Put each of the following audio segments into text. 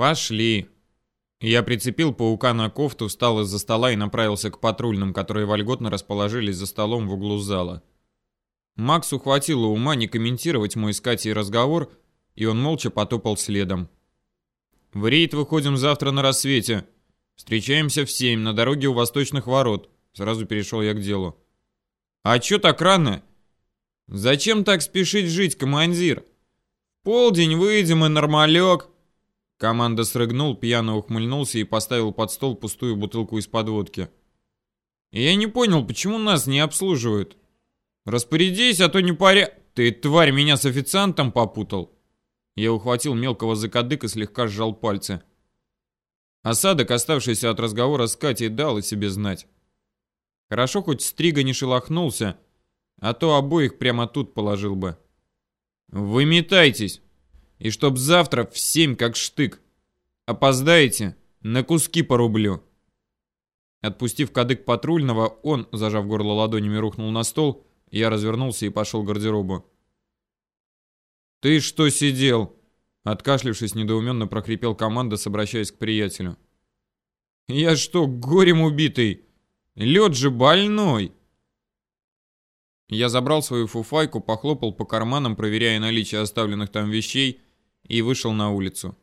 Пошли. Я прицепил паука на кофту, встал из-за стола и направился к патрульным, которые вольготно расположились за столом в углу зала. Максу хватило ума не комментировать мой с Катей разговор, и он молча потопал следом. В рейд выходим завтра на рассвете. Встречаемся в семь на дороге у восточных ворот. Сразу перешел я к делу. А чё так рано? Зачем так спешить жить, командир? Полдень выйдем и нормалек. Команда срыгнул, пьяно ухмыльнулся и поставил под стол пустую бутылку из-под водки. Я не понял, почему нас не обслуживают. Распорядись, а то не паря... Ты, тварь, меня с официантом попутал. Я ухватил мелкого за кадык и слегка сжал пальцы. Осадок, оставшийся от разговора с Катей, дал о себе знать. Хорошо, хоть Стрига не шелохнулся, а то обоих прямо тут положил бы. «Выметайтесь!» И чтоб завтра в семь как штык. Опоздаете, на куски порублю. Отпустив кадык патрульного, он, зажав горло ладонями, рухнул на стол. Я развернулся и пошел к гардеробу. «Ты что сидел?» Откашлившись, недоуменно прокрепел команда, обращаясь к приятелю. «Я что, горем убитый? Лед же больной!» Я забрал свою фуфайку, похлопал по карманам, проверяя наличие оставленных там вещей, и вышел на улицу.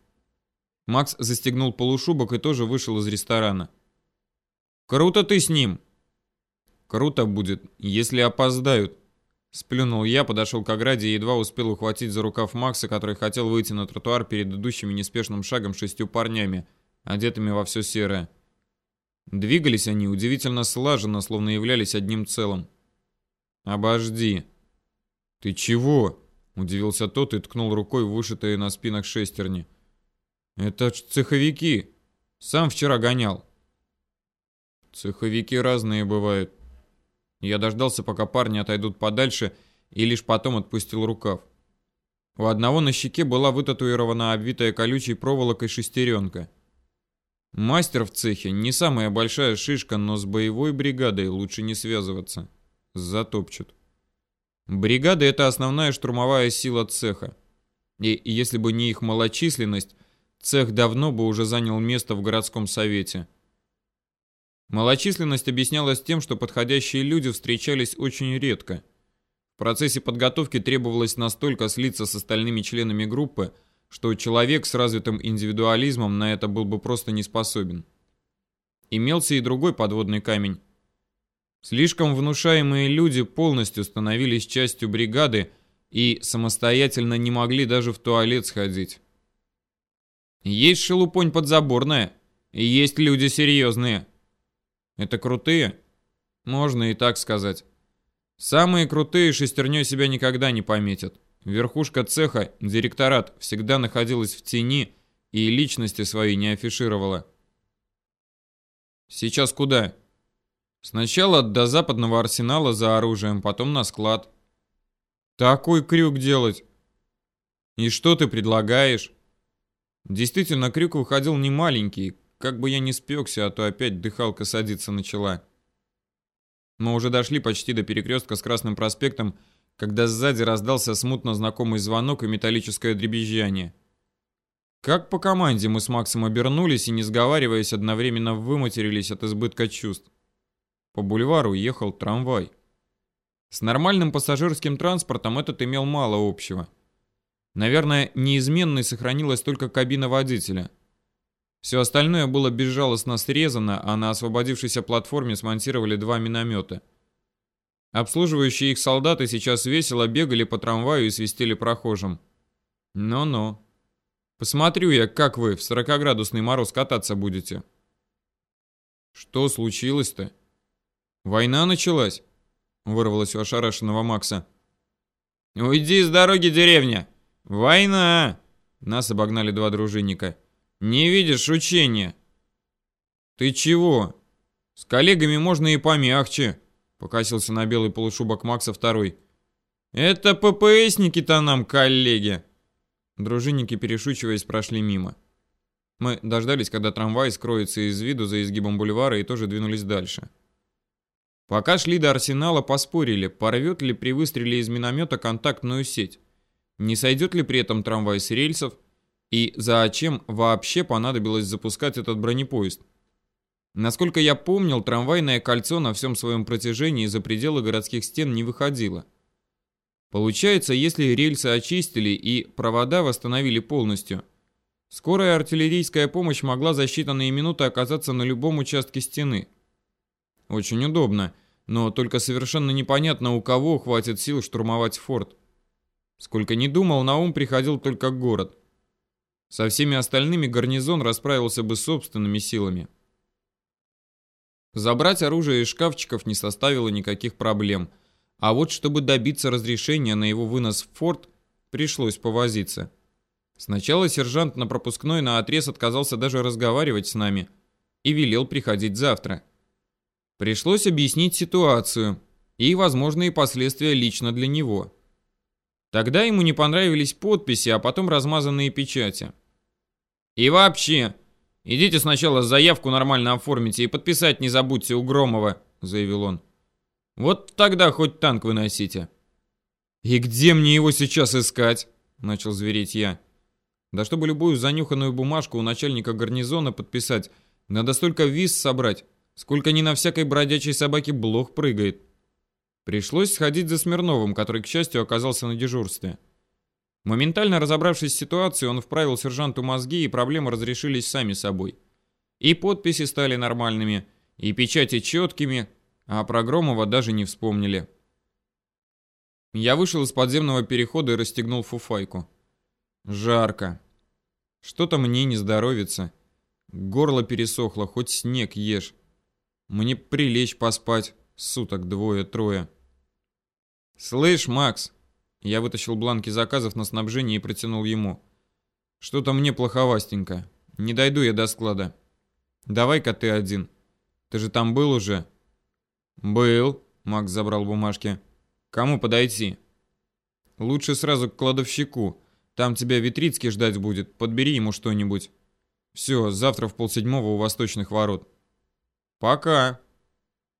Макс застегнул полушубок и тоже вышел из ресторана. «Круто ты с ним!» «Круто будет, если опоздают!» Сплюнул я, подошел к ограде и едва успел ухватить за рукав Макса, который хотел выйти на тротуар перед идущими неспешным шагом шестью парнями, одетыми во все серое. Двигались они удивительно слаженно, словно являлись одним целым. «Обожди!» «Ты чего?» Удивился тот и ткнул рукой вышитые на спинах шестерни. «Это ж цеховики! Сам вчера гонял!» «Цеховики разные бывают». Я дождался, пока парни отойдут подальше, и лишь потом отпустил рукав. У одного на щеке была вытатуирована обвитая колючей проволокой шестеренка. Мастер в цехе не самая большая шишка, но с боевой бригадой лучше не связываться. Затопчут. Бригады — это основная штурмовая сила цеха. И если бы не их малочисленность, цех давно бы уже занял место в городском совете. Малочисленность объяснялась тем, что подходящие люди встречались очень редко. В процессе подготовки требовалось настолько слиться с остальными членами группы, что человек с развитым индивидуализмом на это был бы просто не способен. Имелся и другой подводный камень. Слишком внушаемые люди полностью становились частью бригады и самостоятельно не могли даже в туалет сходить. Есть шелупонь подзаборная, и есть люди серьезные. Это крутые? Можно и так сказать. Самые крутые шестерней себя никогда не пометят. Верхушка цеха, директорат, всегда находилась в тени и личности свои не афишировала. Сейчас куда? Сначала до западного арсенала за оружием, потом на склад. Такой крюк делать. И что ты предлагаешь? Действительно, крюк выходил не маленький. Как бы я не спекся, а то опять дыхалка садиться начала. Мы уже дошли почти до перекрестка с Красным проспектом, когда сзади раздался смутно знакомый звонок и металлическое дребезжание. Как по команде мы с Максом обернулись и, не сговариваясь, одновременно выматерились от избытка чувств. По бульвару ехал трамвай. С нормальным пассажирским транспортом этот имел мало общего. Наверное, неизменной сохранилась только кабина водителя. Все остальное было безжалостно срезано, а на освободившейся платформе смонтировали два миномета. Обслуживающие их солдаты сейчас весело бегали по трамваю и свистели прохожим. Ну-ну. Посмотрю я, как вы в 40-градусный мороз кататься будете. Что случилось-то? «Война началась?» — вырвалось у ошарашенного Макса. «Уйди с дороги, деревня! Война!» Нас обогнали два дружинника. «Не видишь учения?» «Ты чего? С коллегами можно и помягче», — покосился на белый полушубок Макса второй. «Это ППСники-то нам, коллеги!» Дружинники, перешучиваясь, прошли мимо. Мы дождались, когда трамвай скроется из виду за изгибом бульвара и тоже двинулись дальше. Пока шли до арсенала, поспорили, порвет ли при выстреле из миномета контактную сеть. Не сойдет ли при этом трамвай с рельсов? И зачем вообще понадобилось запускать этот бронепоезд? Насколько я помнил, трамвайное кольцо на всем своем протяжении за пределы городских стен не выходило. Получается, если рельсы очистили и провода восстановили полностью, скорая артиллерийская помощь могла за считанные минуты оказаться на любом участке стены. Очень удобно, но только совершенно непонятно, у кого хватит сил штурмовать форт. Сколько ни думал, на ум приходил только город. Со всеми остальными гарнизон расправился бы собственными силами. Забрать оружие из шкафчиков не составило никаких проблем – а вот чтобы добиться разрешения на его вынос в форт, пришлось повозиться. Сначала сержант на пропускной на отрез отказался даже разговаривать с нами и велел приходить завтра. Пришлось объяснить ситуацию и возможные последствия лично для него. Тогда ему не понравились подписи, а потом размазанные печати. «И вообще, идите сначала заявку нормально оформите и подписать не забудьте у Громова», — заявил он. Вот тогда хоть танк выносите. И где мне его сейчас искать? Начал звереть я. Да чтобы любую занюханную бумажку у начальника гарнизона подписать, надо столько виз собрать, сколько ни на всякой бродячей собаке блох прыгает. Пришлось сходить за Смирновым, который, к счастью, оказался на дежурстве. Моментально разобравшись с ситуацией, он вправил сержанту мозги, и проблемы разрешились сами собой. И подписи стали нормальными, и печати четкими, а про Громова даже не вспомнили. Я вышел из подземного перехода и расстегнул фуфайку. Жарко. Что-то мне не здоровится. Горло пересохло, хоть снег ешь. Мне прилечь поспать. Суток двое-трое. «Слышь, Макс!» Я вытащил бланки заказов на снабжение и протянул ему. «Что-то мне плоховастенько. Не дойду я до склада. Давай-ка ты один. Ты же там был уже?» «Был», — Макс забрал бумажки. «Кому подойти?» «Лучше сразу к кладовщику. Там тебя Витрицкий ждать будет. Подбери ему что-нибудь. Все, завтра в полседьмого у восточных ворот». «Пока».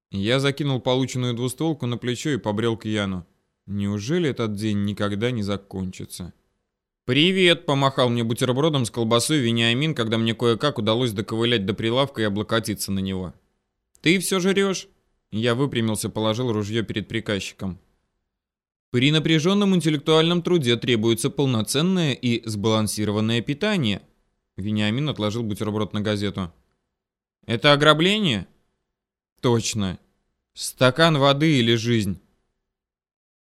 Я закинул полученную двустволку на плечо и побрел к Яну. Неужели этот день никогда не закончится? «Привет!» — помахал мне бутербродом с колбасой Вениамин, когда мне кое-как удалось доковылять до прилавка и облокотиться на него. «Ты все жрешь?» Я выпрямился, положил ружье перед приказчиком. При напряженном интеллектуальном труде требуется полноценное и сбалансированное питание. Вениамин отложил бутерброд на газету. Это ограбление? Точно. Стакан воды или жизнь?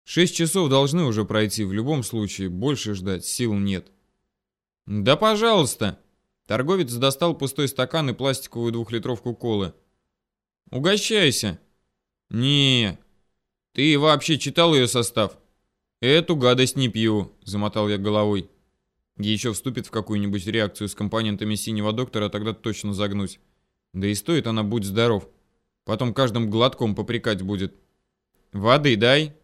Шесть часов должны уже пройти в любом случае, больше ждать сил нет. Да пожалуйста. Торговец достал пустой стакан и пластиковую двухлитровку колы. Угощайся. «Не, ты вообще читал ее состав?» «Эту гадость не пью», — замотал я головой. Еще вступит в какую-нибудь реакцию с компонентами синего доктора, тогда точно загнусь. Да и стоит она, будь здоров. Потом каждым глотком попрекать будет. «Воды дай».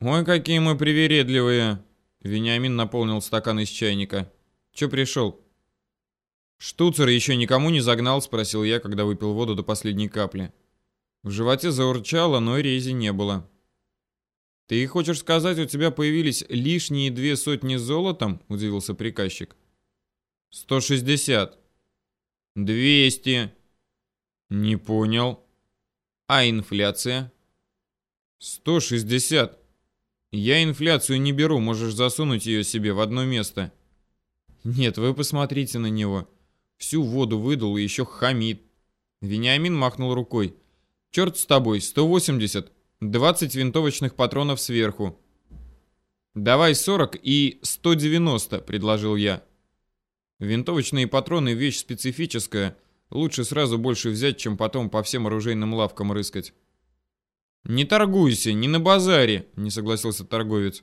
«Ой, какие мы привередливые!» Вениамин наполнил стакан из чайника. «Че пришел?» «Штуцер еще никому не загнал?» — спросил я, когда выпил воду до последней капли. В животе заурчало, но рези не было. «Ты хочешь сказать, у тебя появились лишние две сотни золотом?» – удивился приказчик. «Сто шестьдесят». «Двести». «Не понял». «А инфляция?» «Сто шестьдесят». «Я инфляцию не беру, можешь засунуть ее себе в одно место». «Нет, вы посмотрите на него. Всю воду выдал и еще хамит». Вениамин махнул рукой. Черт с тобой, 180. 20 винтовочных патронов сверху. Давай 40 и 190, предложил я. Винтовочные патроны вещь специфическая. Лучше сразу больше взять, чем потом по всем оружейным лавкам рыскать. Не торгуйся, не на базаре, не согласился торговец.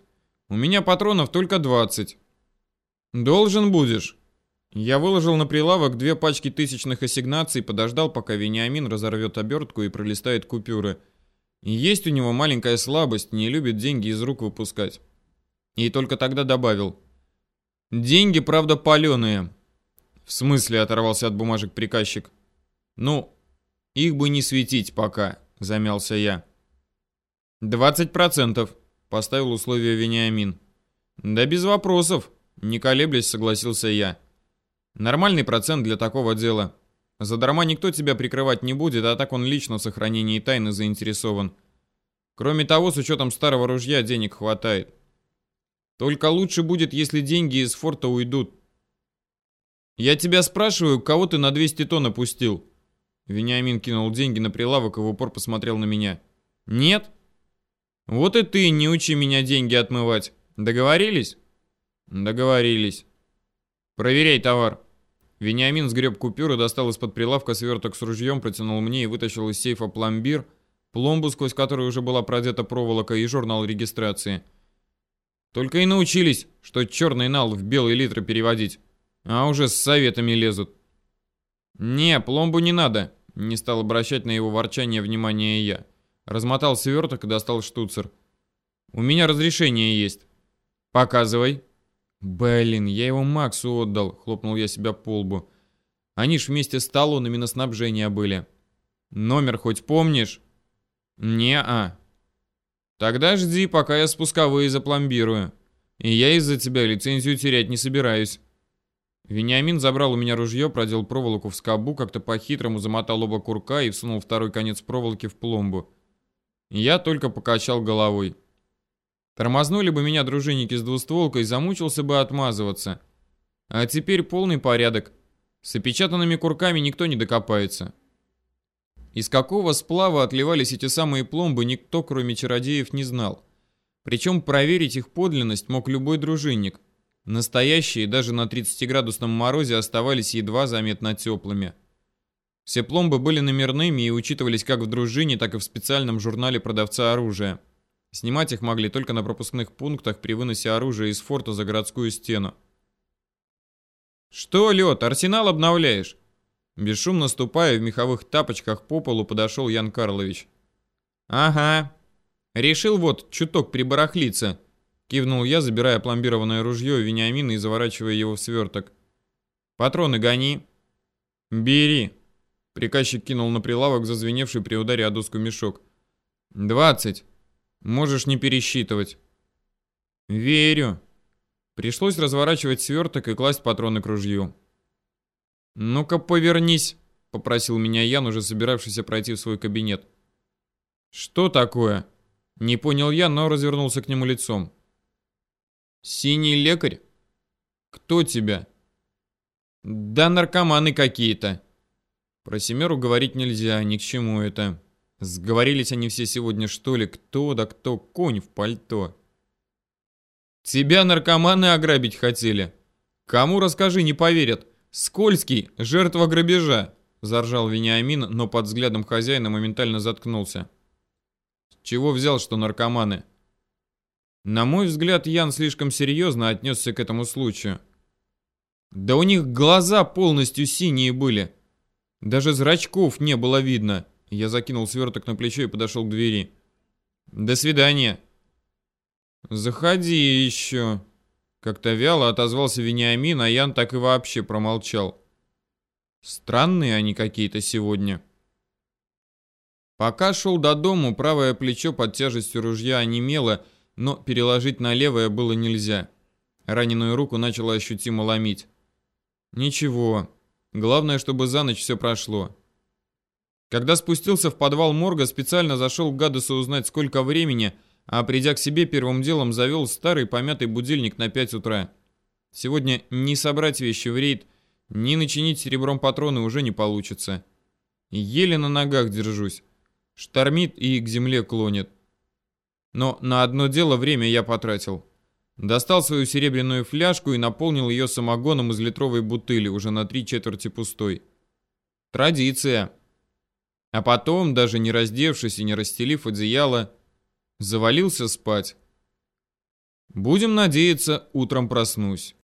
У меня патронов только 20. Должен будешь. Я выложил на прилавок две пачки тысячных ассигнаций, подождал, пока Вениамин разорвет обертку и пролистает купюры. Есть у него маленькая слабость, не любит деньги из рук выпускать. И только тогда добавил. Деньги, правда, паленые. В смысле, оторвался от бумажек приказчик. Ну, их бы не светить пока, замялся я. «Двадцать процентов», — поставил условие Вениамин. «Да без вопросов», Не колеблясь, согласился я. Нормальный процент для такого дела. Задарма никто тебя прикрывать не будет, а так он лично в сохранении тайны заинтересован. Кроме того, с учетом старого ружья денег хватает. Только лучше будет, если деньги из форта уйдут. Я тебя спрашиваю, кого ты на 200 тонн опустил? Вениамин кинул деньги на прилавок и в упор посмотрел на меня. Нет? Вот и ты не учи меня деньги отмывать. Договорились? Договорились. Проверяй товар. Вениамин сгреб купюры, достал из-под прилавка сверток с ружьем, протянул мне и вытащил из сейфа пломбир, пломбу, сквозь которую уже была продета проволока, и журнал регистрации. Только и научились, что черный нал в белый литр переводить. А уже с советами лезут. Не, пломбу не надо. Не стал обращать на его ворчание внимание я. Размотал сверток и достал штуцер. У меня разрешение есть. Показывай. Блин, я его Максу отдал, хлопнул я себя по лбу. Они ж вместе с талонами на снабжение были. Номер хоть помнишь? Не-а. Тогда жди, пока я спусковые запломбирую. И я из-за тебя лицензию терять не собираюсь. Вениамин забрал у меня ружье, продел проволоку в скобу, как-то по-хитрому замотал оба курка и всунул второй конец проволоки в пломбу. Я только покачал головой. Тормознули бы меня дружинники с двустволкой, замучился бы отмазываться. А теперь полный порядок. С опечатанными курками никто не докопается. Из какого сплава отливались эти самые пломбы, никто, кроме чародеев, не знал. Причем проверить их подлинность мог любой дружинник. Настоящие даже на 30-градусном морозе оставались едва заметно теплыми. Все пломбы были номерными и учитывались как в дружине, так и в специальном журнале продавца оружия. Снимать их могли только на пропускных пунктах при выносе оружия из форта за городскую стену. «Что, Лед, арсенал обновляешь?» Бесшумно ступая в меховых тапочках по полу, подошел Ян Карлович. «Ага. Решил вот чуток прибарахлиться», — кивнул я, забирая пломбированное ружье Вениамина и заворачивая его в сверток. «Патроны гони». «Бери», — приказчик кинул на прилавок зазвеневший при ударе о доску мешок. «Двадцать. Можешь не пересчитывать». «Верю». Пришлось разворачивать сверток и класть патроны к ружью. «Ну-ка, повернись», — попросил меня Ян, уже собиравшийся пройти в свой кабинет. «Что такое?» Не понял я, но развернулся к нему лицом. «Синий лекарь? Кто тебя?» «Да наркоманы какие-то». Про Семеру говорить нельзя, ни к чему это. Сговорились они все сегодня, что ли? Кто да кто? Конь в пальто. Тебя наркоманы ограбить хотели? Кому расскажи, не поверят. Скользкий, жертва грабежа, заржал Вениамин, но под взглядом хозяина моментально заткнулся. Чего взял, что наркоманы? На мой взгляд, Ян слишком серьезно отнесся к этому случаю. Да у них глаза полностью синие были. Даже зрачков не было видно. Я закинул сверток на плечо и подошел к двери. До свидания. Заходи еще. Как-то вяло отозвался Вениамин, а Ян так и вообще промолчал. Странные они какие-то сегодня. Пока шел до дому, правое плечо под тяжестью ружья онемело, но переложить на левое было нельзя. Раненую руку начало ощутимо ломить. Ничего. Главное, чтобы за ночь все прошло. Когда спустился в подвал морга, специально зашел к Гадесу узнать, сколько времени, а придя к себе, первым делом завел старый помятый будильник на 5 утра. Сегодня ни собрать вещи в рейд, ни начинить серебром патроны уже не получится. Еле на ногах держусь. Штормит и к земле клонит. Но на одно дело время я потратил. Достал свою серебряную фляжку и наполнил ее самогоном из литровой бутыли, уже на три четверти пустой. Традиция. А потом, даже не раздевшись и не расстелив одеяло, Завалился спать. Будем надеяться, утром проснусь.